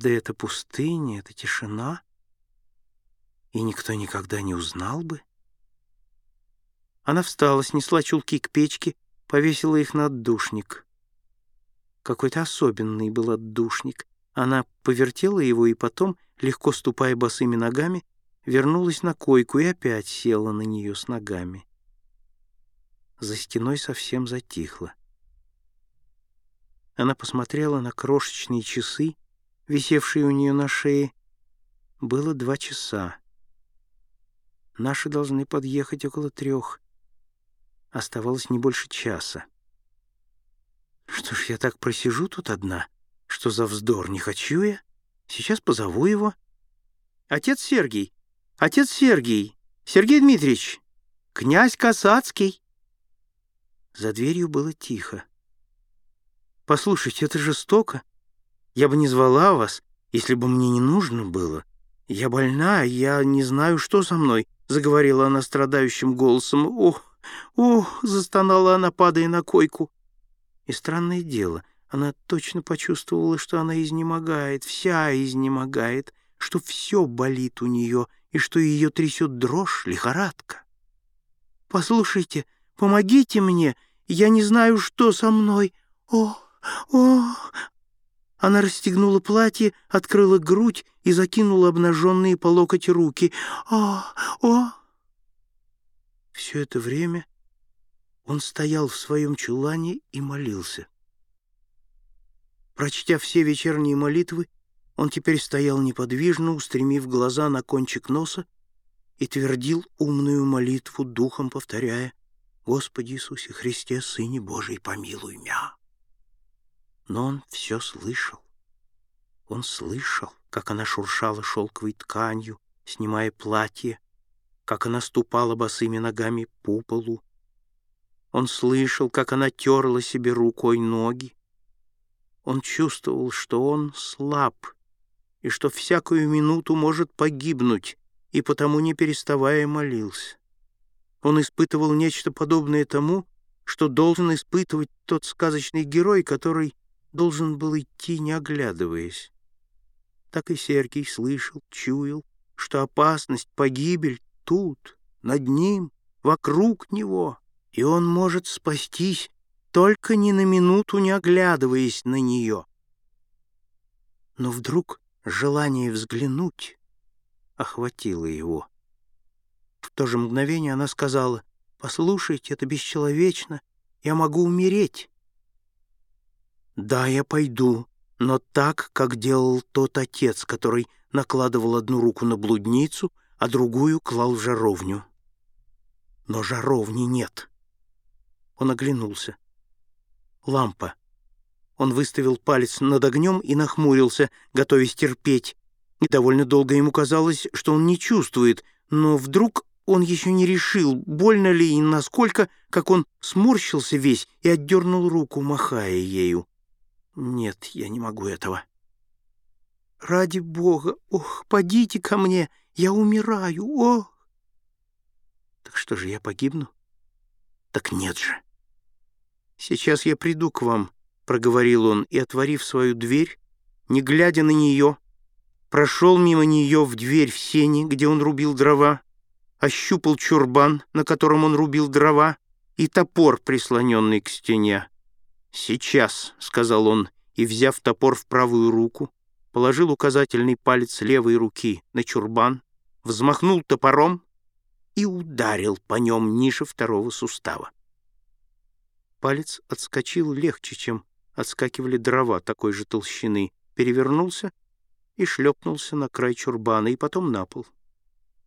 Да это пустыня, это тишина, и никто никогда не узнал бы. Она встала, снесла чулки к печке, повесила их на отдушник. Какой-то особенный был отдушник. Она повертела его и потом, легко ступая босыми ногами, вернулась на койку и опять села на нее с ногами. За стеной совсем затихло. Она посмотрела на крошечные часы, висевшие у нее на шее. Было два часа. Наши должны подъехать около трех. Оставалось не больше часа. Что ж, я так просижу тут одна? Что за вздор? Не хочу я. Сейчас позову его. Отец Сергий! Отец Сергий! Сергей Дмитриевич! Князь Касацкий! За дверью было тихо. «Послушайте, это жестоко. Я бы не звала вас, если бы мне не нужно было. Я больна, я не знаю, что со мной», — заговорила она страдающим голосом. «Ох, ох!» — застонала она, падая на койку. И странное дело, она точно почувствовала, что она изнемогает, вся изнемогает, что все болит у нее и что ее трясет дрожь, лихорадка. «Послушайте, помогите мне, я не знаю, что со мной. О, о!» Она расстегнула платье, открыла грудь и закинула обнаженные по локоть руки. «О! О!» Все это время он стоял в своем чулане и молился. Прочтя все вечерние молитвы, он теперь стоял неподвижно, устремив глаза на кончик носа и твердил умную молитву, духом повторяя «Господи Иисусе Христе, Сыне Божий, помилуй мя». Но он все слышал. Он слышал, как она шуршала шелковой тканью, снимая платье, как она ступала босыми ногами по полу. Он слышал, как она терла себе рукой ноги. Он чувствовал, что он слаб и что всякую минуту может погибнуть, и потому, не переставая, молился. Он испытывал нечто подобное тому, что должен испытывать тот сказочный герой, который должен был идти, не оглядываясь. Так и Сергий слышал, чуял, что опасность, погибель тут, над ним, вокруг него, и он может спастись, только ни на минуту не оглядываясь на нее. Но вдруг желание взглянуть охватило его. В то же мгновение она сказала, «Послушайте, это бесчеловечно, я могу умереть». «Да, я пойду, но так, как делал тот отец, который накладывал одну руку на блудницу, а другую клал в жаровню. Но жаровни нет». Он оглянулся. Лампа. Он выставил палец над огнем и нахмурился, готовясь терпеть. И довольно долго ему казалось, что он не чувствует, но вдруг он еще не решил, больно ли и насколько, как он сморщился весь и отдернул руку, махая ею. Нет, я не могу этого. Ради Бога, ох, подите ко мне, я умираю, ох. Так что же, я погибну? Так нет же. Сейчас я приду к вам, проговорил он, и, отворив свою дверь, не глядя на нее, прошел мимо нее в дверь в сене, где он рубил дрова, ощупал чурбан, на котором он рубил дрова, и топор, прислоненный к стене. «Сейчас», — сказал он, и, взяв топор в правую руку, положил указательный палец левой руки на чурбан, взмахнул топором и ударил по нем ниже второго сустава. Палец отскочил легче, чем отскакивали дрова такой же толщины, перевернулся и шлепнулся на край чурбана, и потом на пол —